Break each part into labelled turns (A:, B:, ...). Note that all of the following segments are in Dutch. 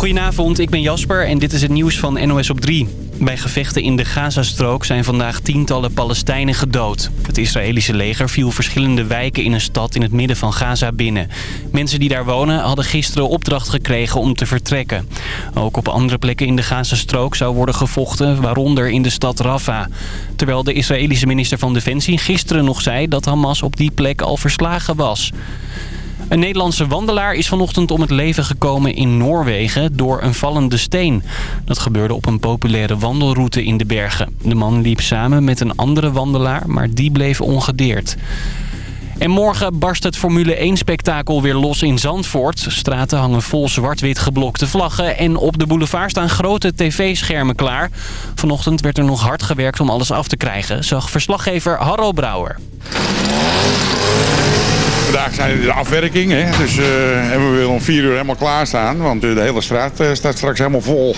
A: Goedenavond, ik ben Jasper en dit is het nieuws van NOS op 3. Bij gevechten in de Gazastrook zijn vandaag tientallen Palestijnen gedood. Het Israëlische leger viel verschillende wijken in een stad in het midden van Gaza binnen. Mensen die daar wonen hadden gisteren opdracht gekregen om te vertrekken. Ook op andere plekken in de Gazastrook zou worden gevochten, waaronder in de stad Rafah. Terwijl de Israëlische minister van Defensie gisteren nog zei dat Hamas op die plek al verslagen was. Een Nederlandse wandelaar is vanochtend om het leven gekomen in Noorwegen door een vallende steen. Dat gebeurde op een populaire wandelroute in de bergen. De man liep samen met een andere wandelaar, maar die bleef ongedeerd. En morgen barst het Formule 1-spektakel weer los in Zandvoort. Straten hangen vol zwart-wit geblokte vlaggen... en op de boulevard staan grote tv-schermen klaar. Vanochtend werd er nog hard gewerkt om alles af te krijgen... zag verslaggever Harro Brouwer.
B: Vandaag zijn de afwerking, hè? dus uh, en we willen om vier uur helemaal klaarstaan. Want de hele straat uh, staat straks helemaal vol.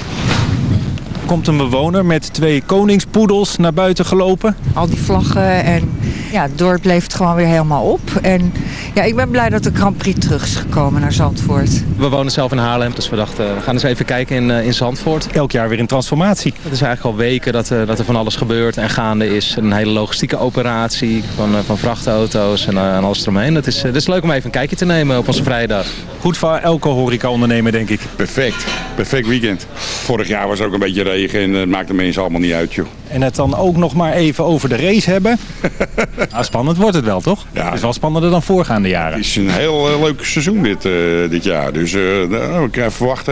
C: Komt een bewoner met twee koningspoedels naar buiten gelopen.
D: Al die vlaggen en ja, het dorp leeft gewoon weer helemaal op. En ja, ik ben blij dat de Grand Prix terug is gekomen naar Zandvoort.
E: We wonen zelf in Haarlem, dus we dachten we gaan eens even kijken in, in Zandvoort.
C: Elk jaar weer een transformatie.
E: Het is eigenlijk al weken dat, dat er van alles gebeurt en gaande is. Een hele logistieke operatie van, van vrachtauto's en, en alles eromheen. Het is, het is leuk om even een kijkje te nemen op onze vrijdag.
C: Goed voor elke horeca-ondernemer, denk ik.
B: Perfect. Perfect weekend. Vorig jaar was ook een beetje regen en het maakt de mensen allemaal niet uit, joh.
C: En het dan ook nog maar even over de race hebben. nou, spannend wordt het wel, toch?
B: Ja.
C: Het is wel spannender dan voorgaande jaren.
B: Het is een heel uh, leuk seizoen dit, uh, dit jaar. Dus uh, nou, ik verwacht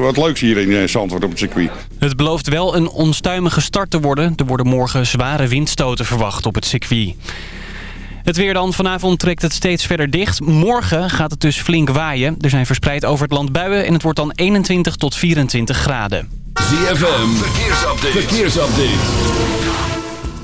B: wat leuks hier in Zandvoort op het circuit.
A: Het belooft wel een onstuimige start te worden. Er worden morgen zware windstoten verwacht op het circuit. Het weer dan. Vanavond trekt het steeds verder dicht. Morgen gaat het dus flink waaien. Er zijn verspreid over het land buien en het wordt dan 21 tot 24 graden.
F: ZFM, verkeersupdate. verkeersupdate.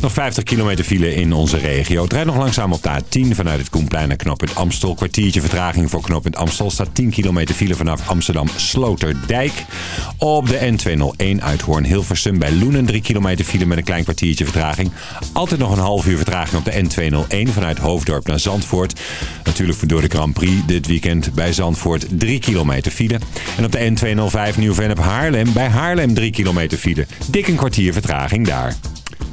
G: Nog 50 kilometer file in onze regio. Het nog langzaam op de A10 vanuit het Koenplein naar knooppunt Amstel. Kwartiertje vertraging voor knooppunt Amstel. Staat 10 kilometer file vanaf Amsterdam Sloterdijk. Op de N201 Uithoorn Hilversum bij Loenen. 3 kilometer file met een klein kwartiertje vertraging. Altijd nog een half uur vertraging op de N201 vanuit Hoofddorp naar Zandvoort. Natuurlijk door de Grand Prix dit weekend bij Zandvoort 3 kilometer file. En op de N205 Nieuw-Vennep Haarlem bij Haarlem 3 kilometer file. Dik een kwartier vertraging daar.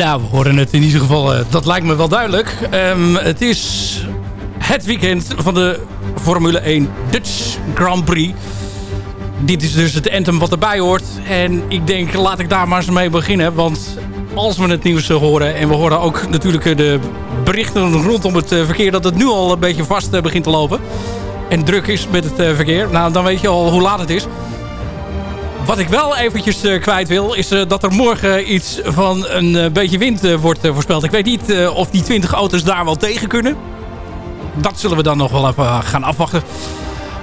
H: Nou, we horen het in ieder geval. Uh, dat lijkt me wel duidelijk. Um, het is het weekend van de Formule 1 Dutch Grand Prix. Dit is dus het anthem wat erbij hoort. En ik denk, laat ik daar maar eens mee beginnen. Want als we het nieuws horen... en we horen ook natuurlijk de berichten rondom het verkeer... dat het nu al een beetje vast begint te lopen. En druk is met het verkeer. Nou, dan weet je al hoe laat het is. Wat ik wel eventjes uh, kwijt wil, is uh, dat er morgen iets van een uh, beetje wind wordt voorspeld. Ik weet niet of die 20 auto's daar wel tegen kunnen. Dat zullen we dan nog wel even gaan afwachten.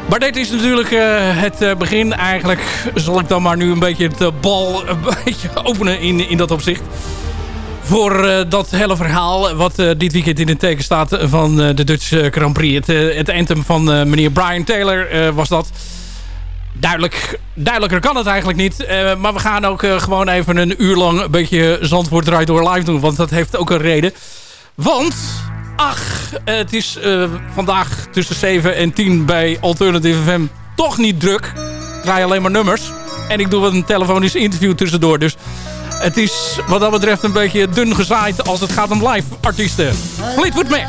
H: Maar dit is natuurlijk het begin. Eigenlijk zal ik dan maar nu een beetje het bal een beetje openen in, in dat opzicht. Voor dat hele verhaal wat dit weekend in het teken staat van de Dutch Grand Prix. Het, het van meneer Brian Taylor was dat.
I: Duidelijk, duidelijker kan het eigenlijk niet. Eh, maar we gaan ook eh, gewoon even een uur lang een beetje Zandvoort draait door live doen. Want dat heeft ook een reden. Want, ach, het is eh, vandaag tussen 7 en 10 bij Alternative FM toch niet druk. Ik draai alleen maar nummers. En ik doe wat een telefonisch interview tussendoor. Dus het is wat dat betreft een beetje dun gezaaid als het gaat om live artiesten. Fleetwood Mac.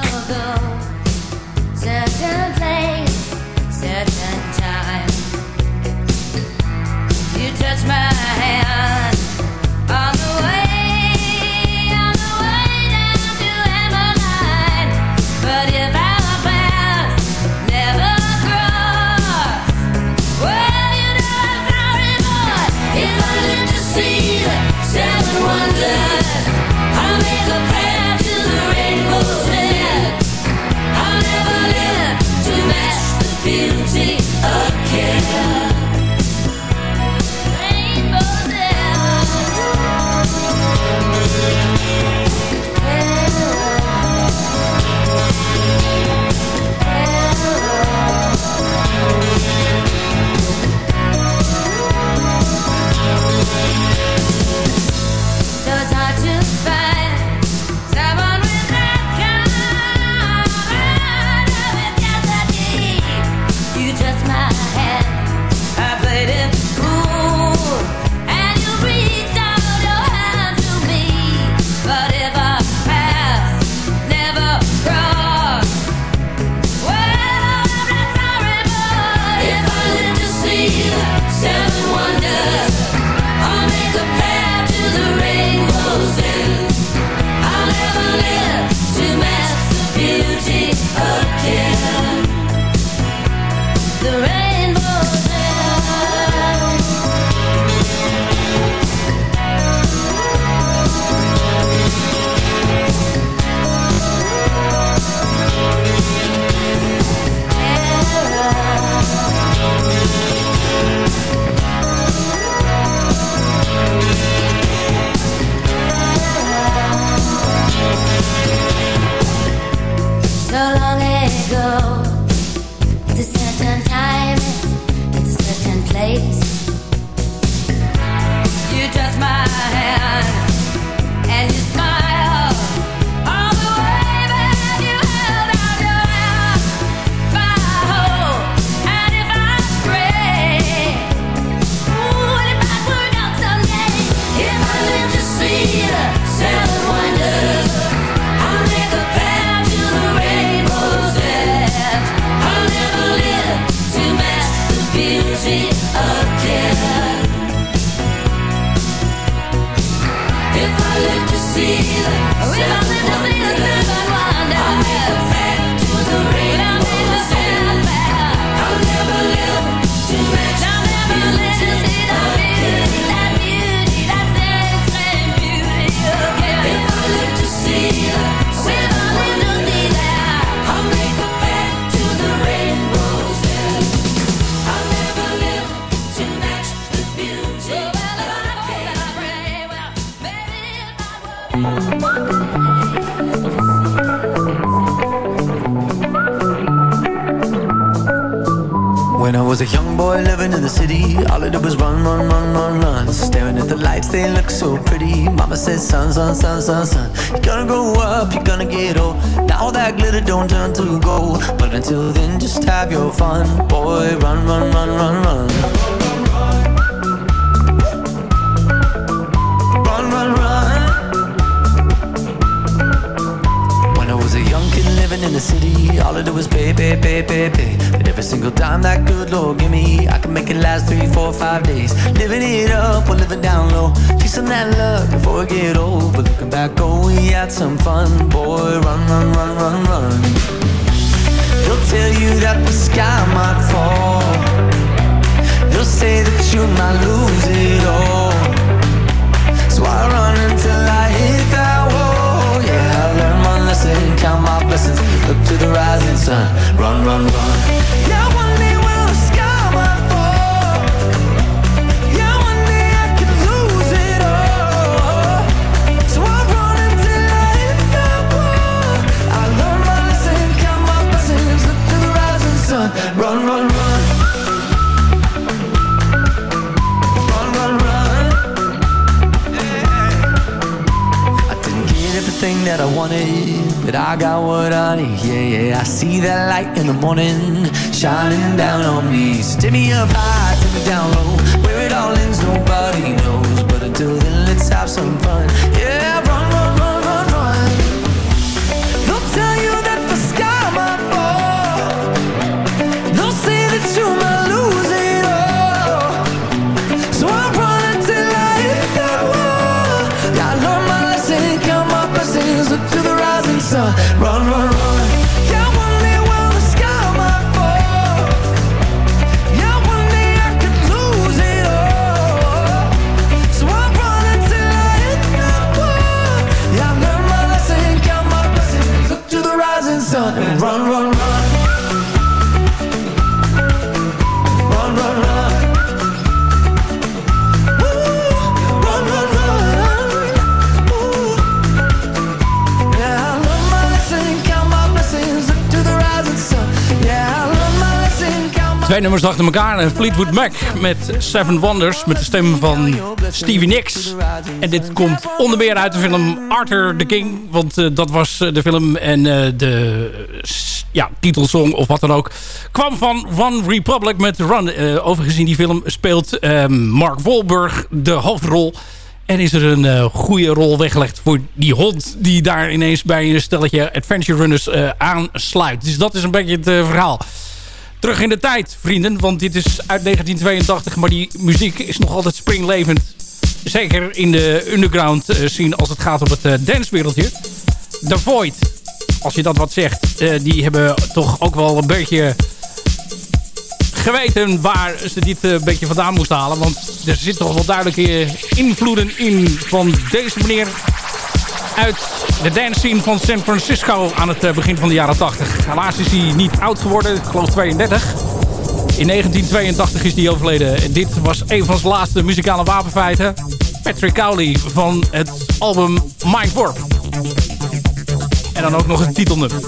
J: At they look so pretty. Mama said, son, son, son, son, son. You're gonna grow up, you're gonna get old. Now that glitter don't turn to gold. But until then, just have your fun. Boy, run, run, run, run, run. Run, run, run. When I was a young kid living in the city, all I did was pay, pay, pay, pay, pay. Single time that good Lord give me, I can make it last three, four, five days. Living it up or living down low, chasing that luck before I get old. But looking back, oh, we had some fun. Boy, run, run, run, run, run. They'll tell you that the sky might fall. They'll say that you might lose it all. So I run until I hit count my blessings. Look to the rising sun. Run, run, run. Yeah, one day will the sky fall. Yeah, one day I could lose it all. So I run until I hit the wall I learn my lesson, count my blessings. Look to the rising sun. Run, run, run. That I wanted but I got what I need. Yeah, yeah. I see that light in the morning shining down on me. So take me up high, take me down low. Where it all ends, nobody knows. But until then, let's have some fun.
H: Twee nummers achter elkaar. Eh, Fleetwood Mac met Seven Wonders. Met de stem van Stevie Nicks. En dit komt onder meer uit de film Arthur the King. Want eh, dat was eh, de film. En de ja, titelsong of wat dan ook. Kwam van One Republic met Run. Eh, overigens die film speelt ehm, Mark Wahlberg de hoofdrol. En is er een eh, goede rol weggelegd voor die hond... die daar ineens bij een stelletje Adventure Runners aansluit. Dus dat is een beetje het verhaal. Terug in de tijd, vrienden. Want dit is uit 1982. Maar die muziek is nog altijd springlevend. Zeker in de underground eh, scene als het gaat om het eh, dancewereldje. The Void, als je dat wat zegt. eh, die hebben toch ook wel een beetje geweten waar ze dit een beetje vandaan moesten halen. Want er zitten toch wel duidelijke invloeden in van deze meneer uit de dance scene van San Francisco aan het eh, begin van de jaren 80. Helaas is hij niet oud geworden, ik geloof 32. In 1982 is hij overleden. En dit was een van zijn laatste muzikale wapenfeiten. Patrick Cowley van het album Mind Warp. En dan ook nog een titelnummer.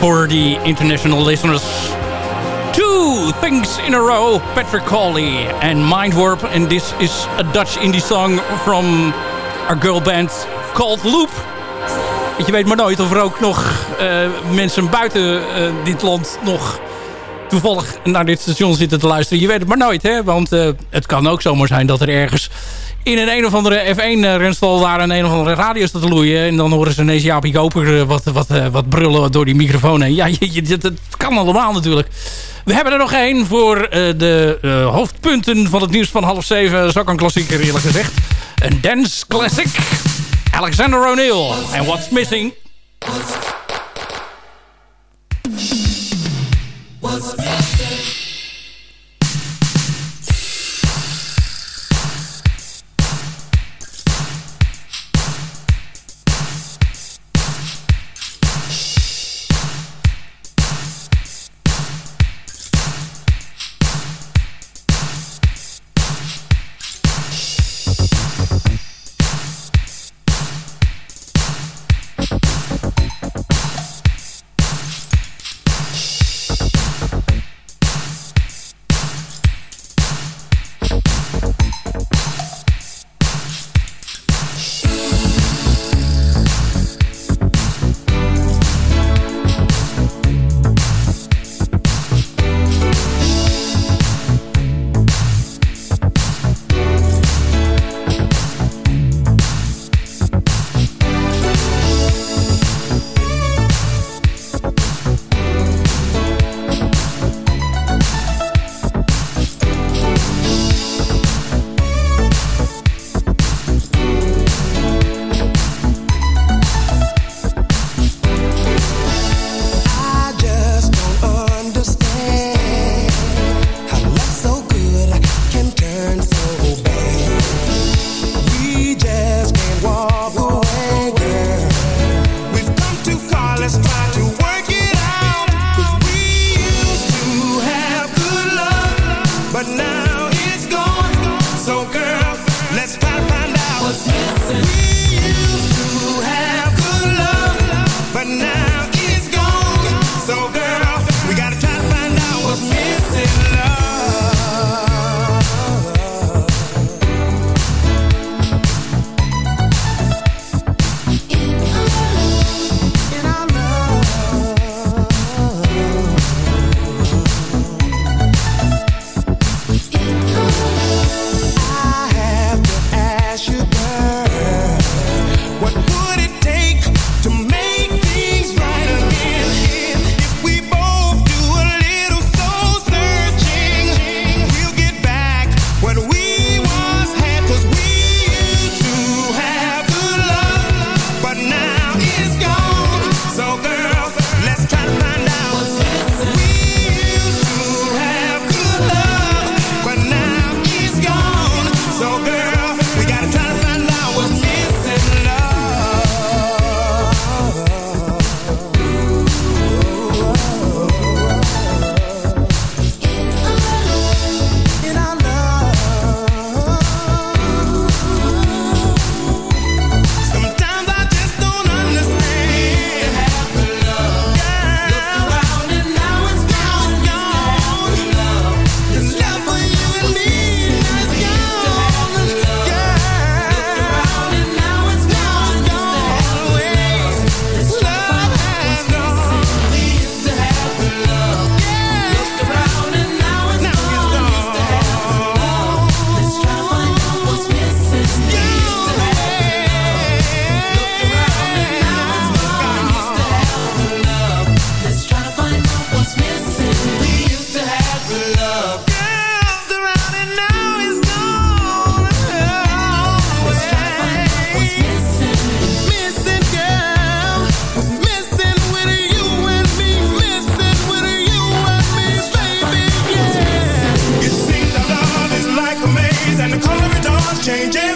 H: For the international listeners, two things in a row. Patrick Cawley and Mindwarp. And this is a Dutch indie song from our girl band called Loop. Je weet maar nooit of er ook nog eh, mensen buiten eh, dit land nog toevallig naar dit station zitten te luisteren. Je weet het maar nooit, hè? Want eh, het kan ook zomaar zijn dat er ergens in een een of andere F1-renstal daar een een of andere radio staat te loeien. En dan horen ze ineens Jaapie Koper eh, wat, wat, eh, wat brullen door die microfoon heen. Ja, je, je, dat, kan allemaal natuurlijk. We hebben er nog één voor eh, de eh, hoofdpunten van het nieuws van half zeven. Ook een klassieker eerlijk gezegd. Een dance classic. Alexander O'Neill. En What's Missing.
F: changing.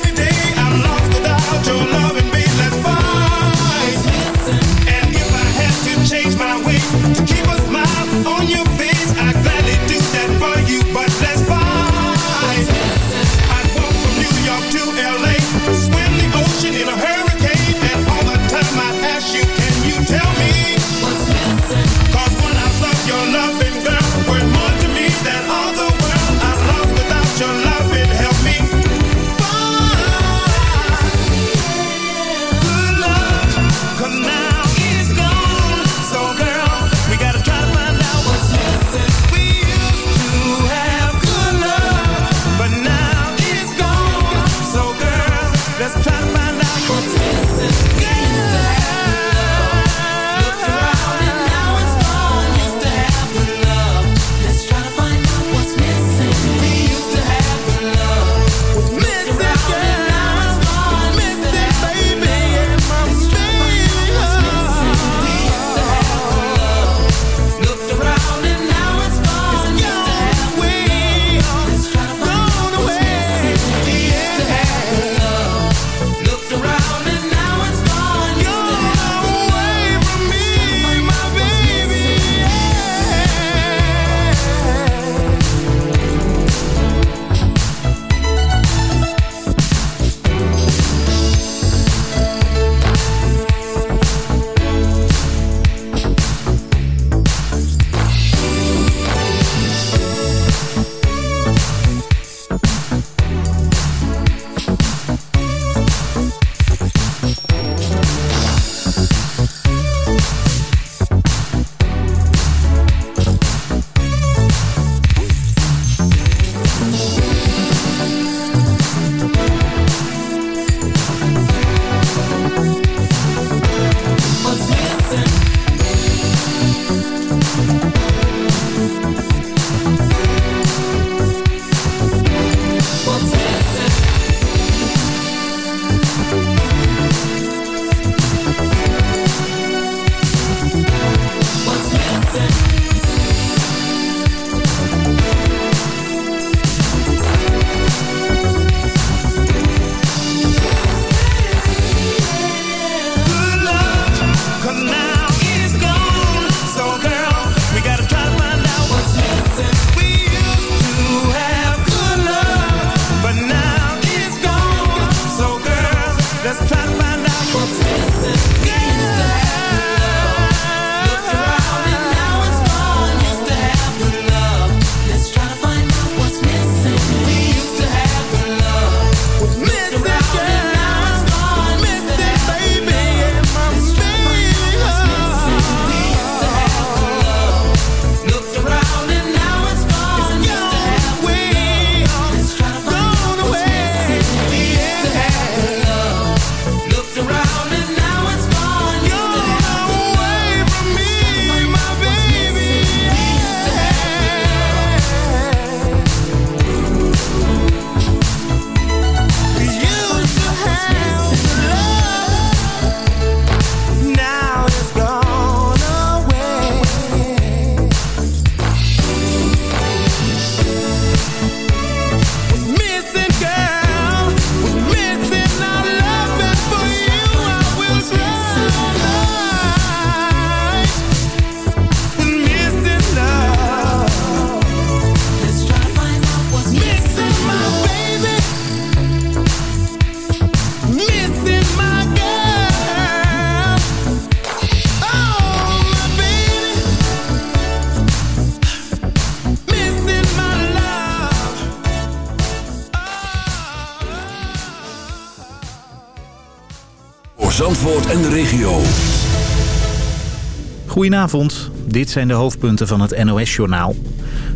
I: Goedenavond, dit zijn de hoofdpunten van het NOS-journaal.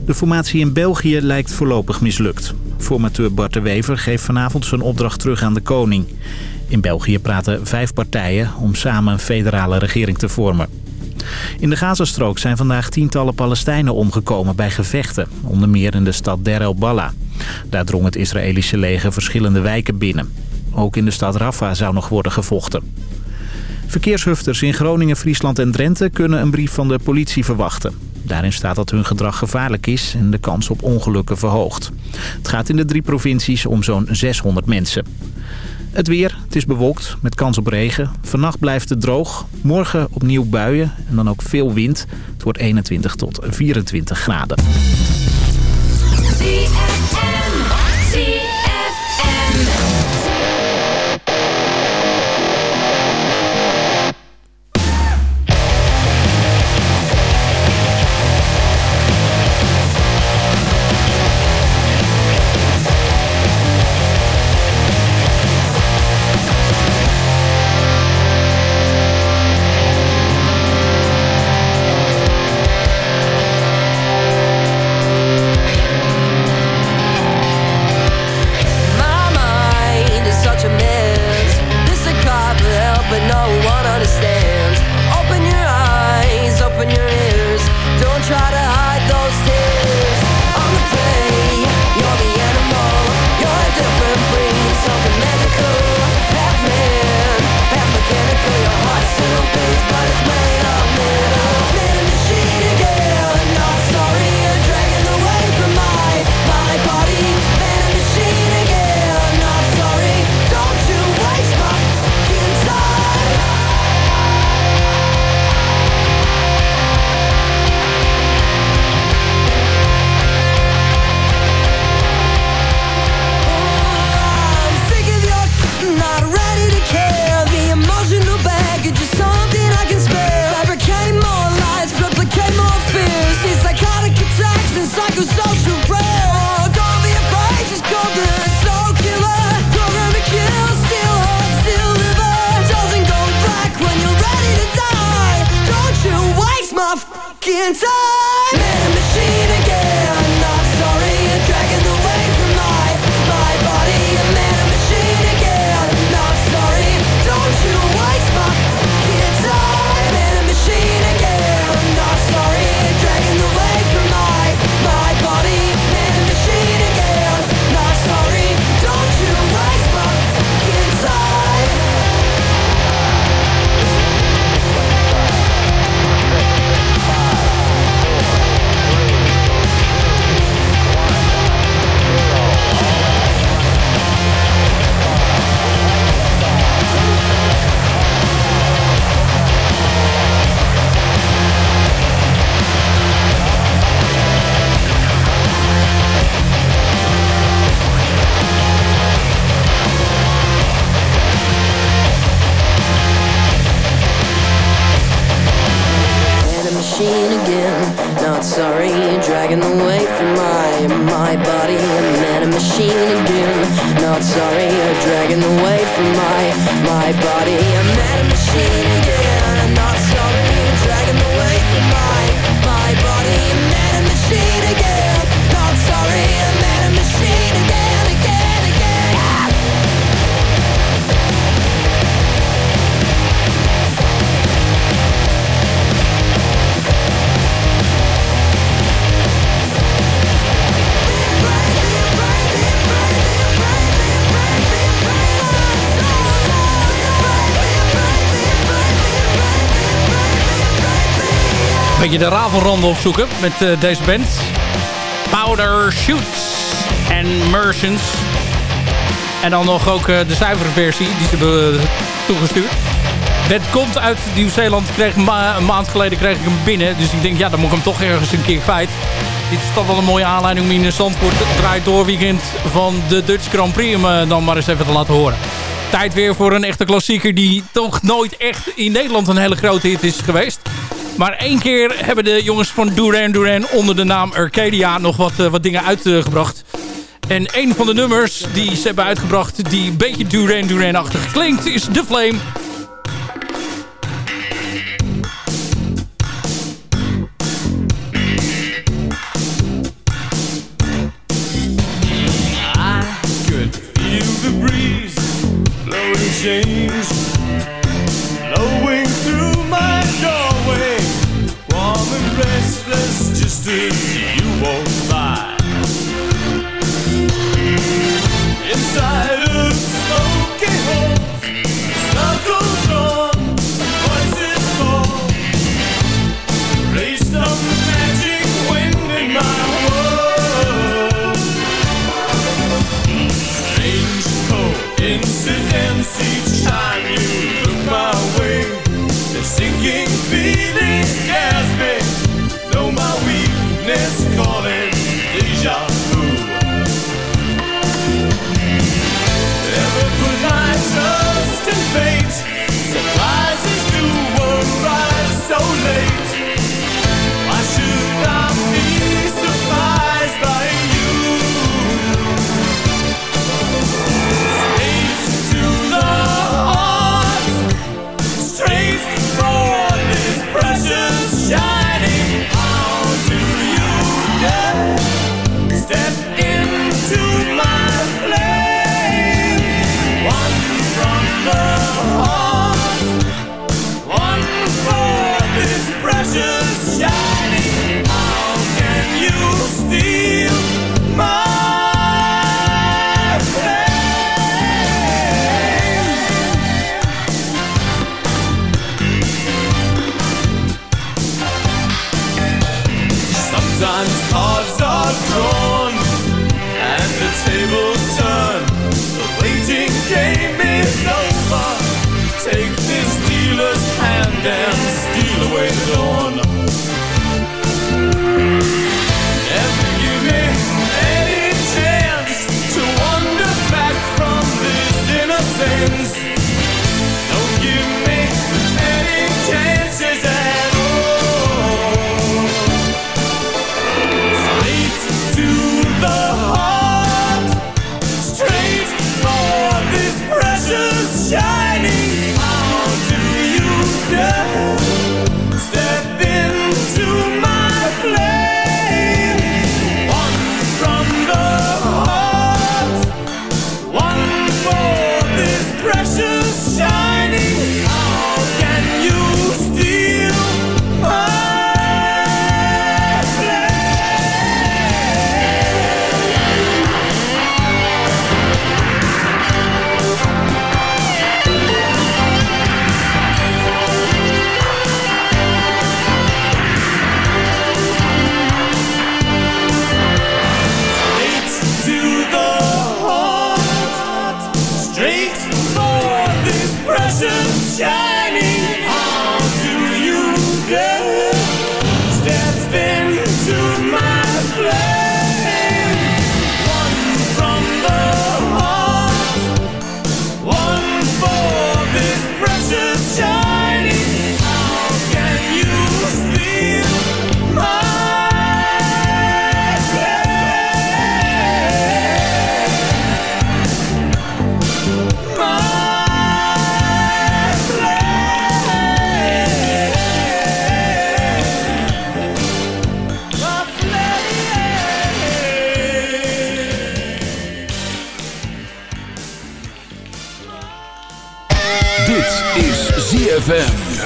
I: De formatie in België lijkt voorlopig mislukt. Formateur Bart de Wever geeft vanavond zijn opdracht terug aan de koning. In België praten vijf partijen om samen een federale regering te vormen. In de Gazastrook zijn vandaag tientallen Palestijnen omgekomen bij gevechten. Onder meer in de stad Der el Balla. Daar drong het Israëlische leger verschillende wijken binnen. Ook in de stad Rafah zou nog worden gevochten. Verkeershufters in Groningen, Friesland en Drenthe kunnen een brief van de politie verwachten. Daarin staat dat hun gedrag gevaarlijk is en de kans op ongelukken verhoogt. Het gaat in de drie provincies om zo'n 600 mensen. Het weer, het is bewolkt met kans op regen. Vannacht blijft het droog. Morgen opnieuw buien en dan ook veel wind. Het wordt 21 tot 24 graden.
H: Beetje de rafelranden opzoeken met eh, deze band. Powder Shoots en Merchants. En dan nog ook eh, de zuivere versie die ze hebben toegestuurd. Het komt uit Nieuw-Zeeland. Ma- een maand geleden kreeg ik hem binnen. Dus ik denk, ja, dan moet ik hem toch ergens een keer kwijt. Dit is toch wel een mooie aanleiding om in Zandvoort het draait door weekend van de Dutch Grand Prix hem eh, dan maar eens even te laten horen. Tijd weer voor een echte klassieker die toch nooit echt in Nederland een hele grote hit is geweest. Maar één keer hebben de jongens van Duran Duran onder de naam Arcadia nog wat, eh, wat dingen uitgebracht. En een van de nummers die ze hebben uitgebracht die een beetje Duran Duran-achtig klinkt is The Flame.
K: I feel the breeze blowing This tables turn. The waiting game is over. Take this dealer's hand and
F: ZFM.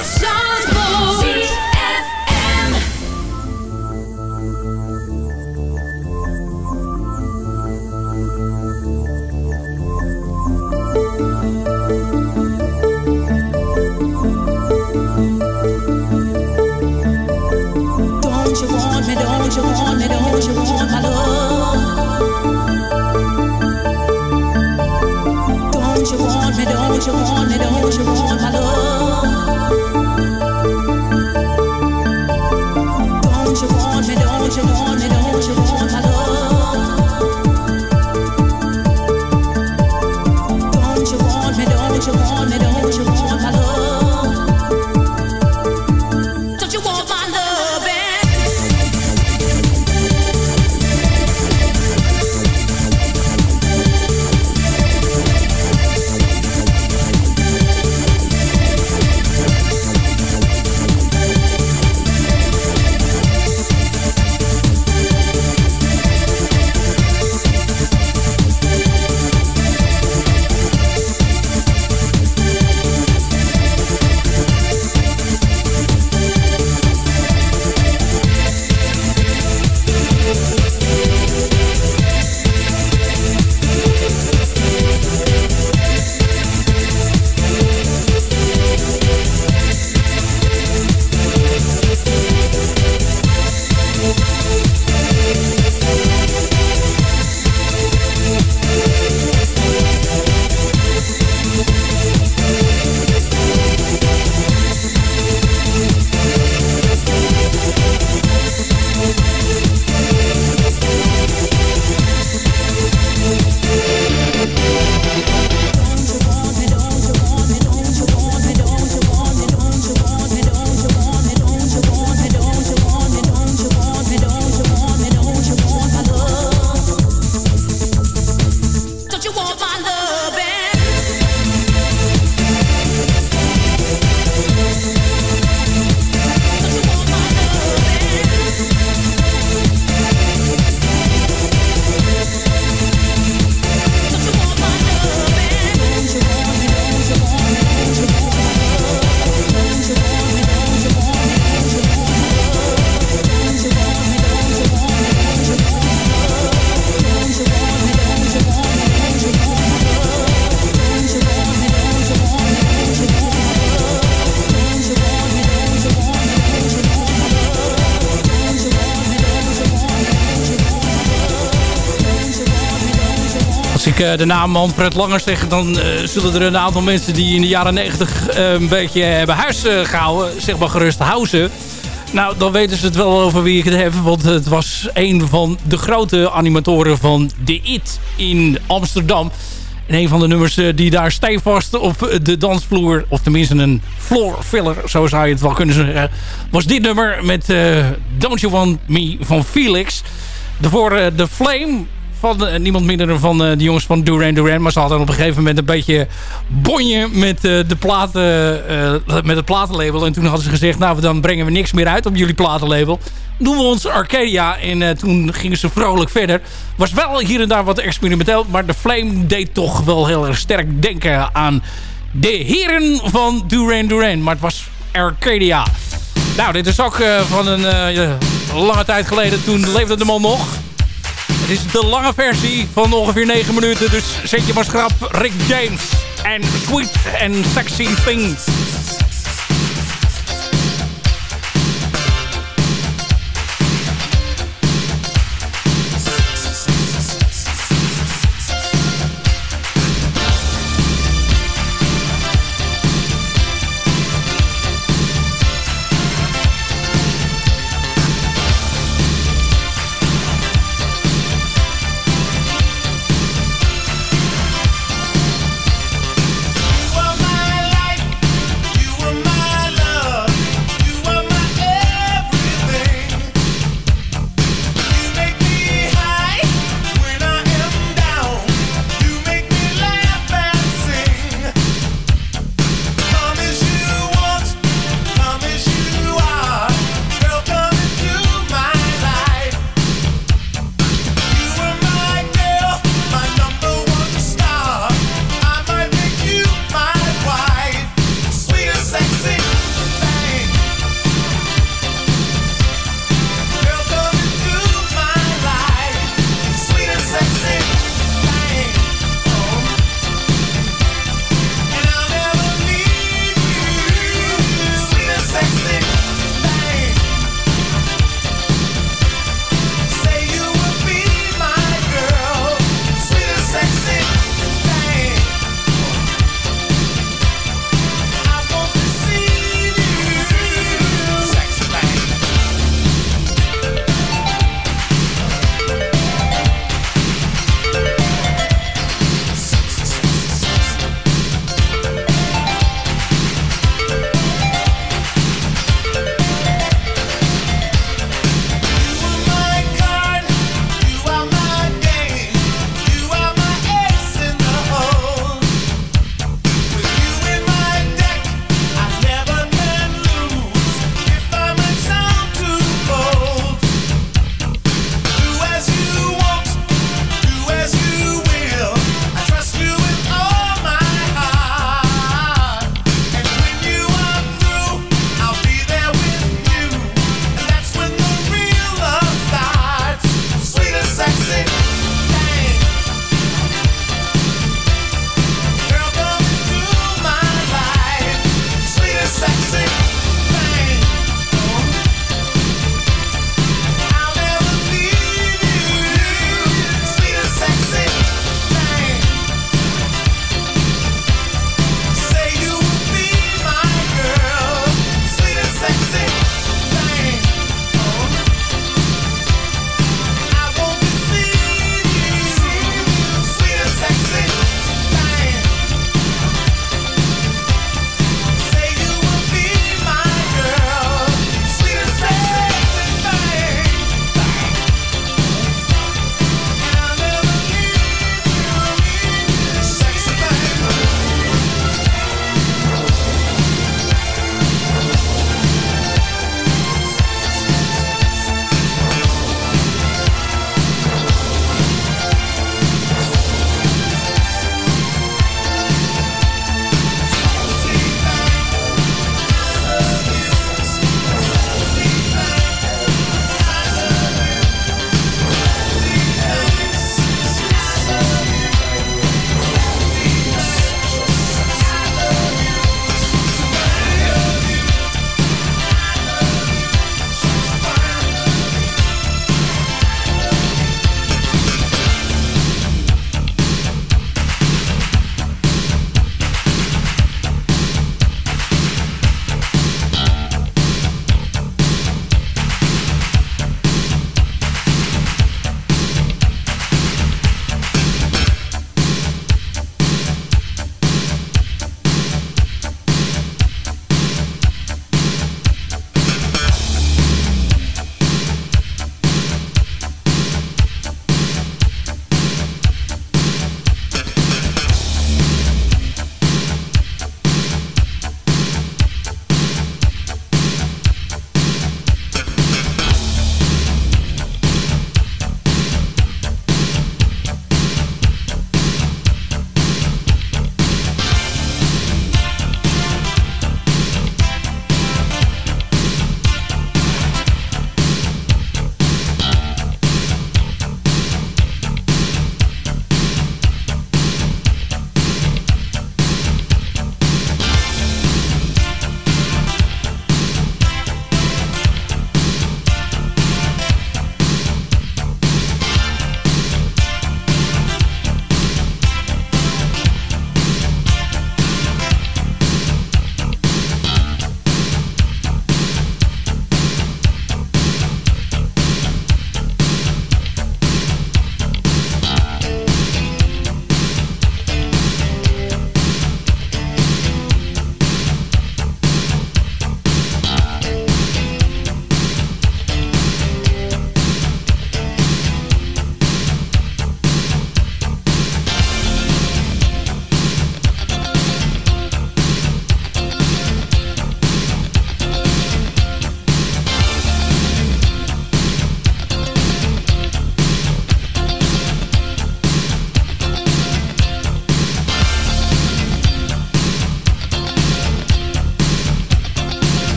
H: De naam Manfred Langer zeg... dan eh, zullen er een aantal mensen die in de jaren 90 eh, een beetje hebben huis eh, gehouden... zeg maar gerust houden. Nou, dan weten ze het wel over wie ik het heb. Want het was een van de grote animatoren van The It in Amsterdam. En een van de nummers eh, die daar stevast op de dansvloer... of tenminste een floor filler, zo zou je het wel kunnen zeggen... was dit nummer met eh, Don't You Want Me van Felix. Daarvoor eh, The Flame van eh, niemand minder dan van eh, de jongens van Duran Duran. Maar ze hadden op een gegeven moment een beetje bonje met, eh, de platen, met het platenlabel. En toen hadden ze gezegd, nou dan brengen we niks meer uit op jullie platenlabel. Doen we ons Arcadia. En toen gingen ze vrolijk verder. Was wel hier en daar wat experimenteel. Maar de Flame deed toch wel heel erg sterk denken aan de heren van Duran Duran. Maar het was Arcadia. Nou, dit is ook eh, van een lange tijd geleden. Toen leefde de man nog. Het is de lange versie van ongeveer 9 minuten. Dus zet je maar schrap. Rick James en Sweet and Sexy Thing.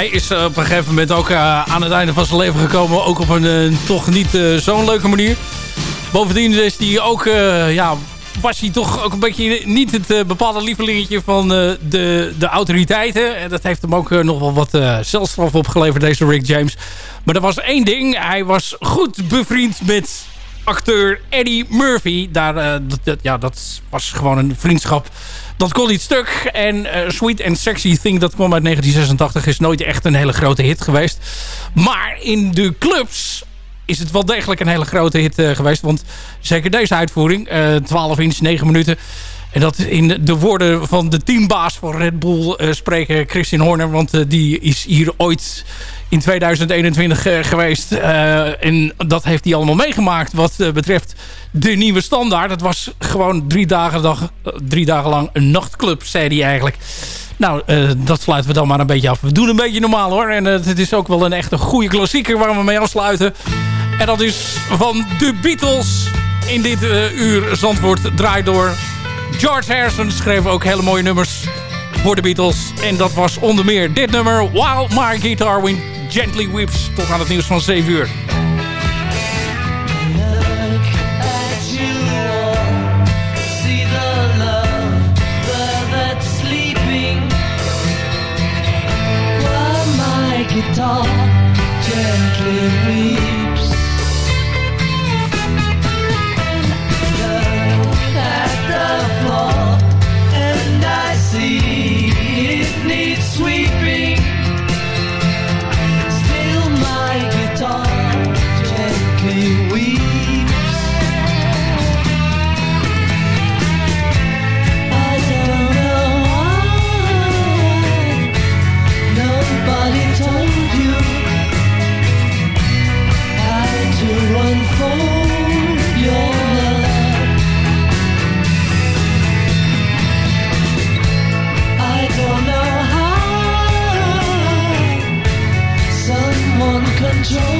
H: Hij is eh, op een gegeven moment ook eh, aan het einde van zijn leven gekomen. Ook op een eh, toch niet zo'n leuke manier. Bovendien is hij ook, ja, was hij toch ook een beetje niet het bepaalde lievelingetje van de, de autoriteiten. En dat heeft hem ook nog wel wat zelfstraf opgeleverd, deze Rick James. Maar er was één ding. Hij was goed bevriend met acteur Eddie Murphy. Daar, eh, dat, ja, dat was gewoon een vriendschap. Dat kon niet stuk. En eh, Sweet and Sexy Thing, dat kwam uit 1986, is nooit echt een hele grote hit geweest. Maar in de clubs is het wel degelijk een hele grote hit eh, geweest. Want zeker deze uitvoering, eh 12 inch, 9 minuten. En dat in de woorden van de teambaas van Red Bull eh, spreken, Christian Horner. Want die is hier ooit in 2021 eh, geweest. Eh, en dat heeft hij allemaal meegemaakt wat eh, betreft de nieuwe standaard. Dat was gewoon drie dagen, dag, dagen lang een nachtclub, zei hij eigenlijk. Nou, dat sluiten we dan maar een beetje af. We doen een beetje normaal hoor. En het is ook wel een echte goede klassieker waar we mee afsluiten. En dat is van de Beatles in dit uur Zandvoort draait door. George Harrison schreef ook hele mooie nummers voor de Beatles. En dat was onder meer dit nummer, While My Guitar Wind Gently Weeps. Tot aan het nieuws van 7 uur.
L: Guitar
F: Joe.